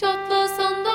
Çatlasan da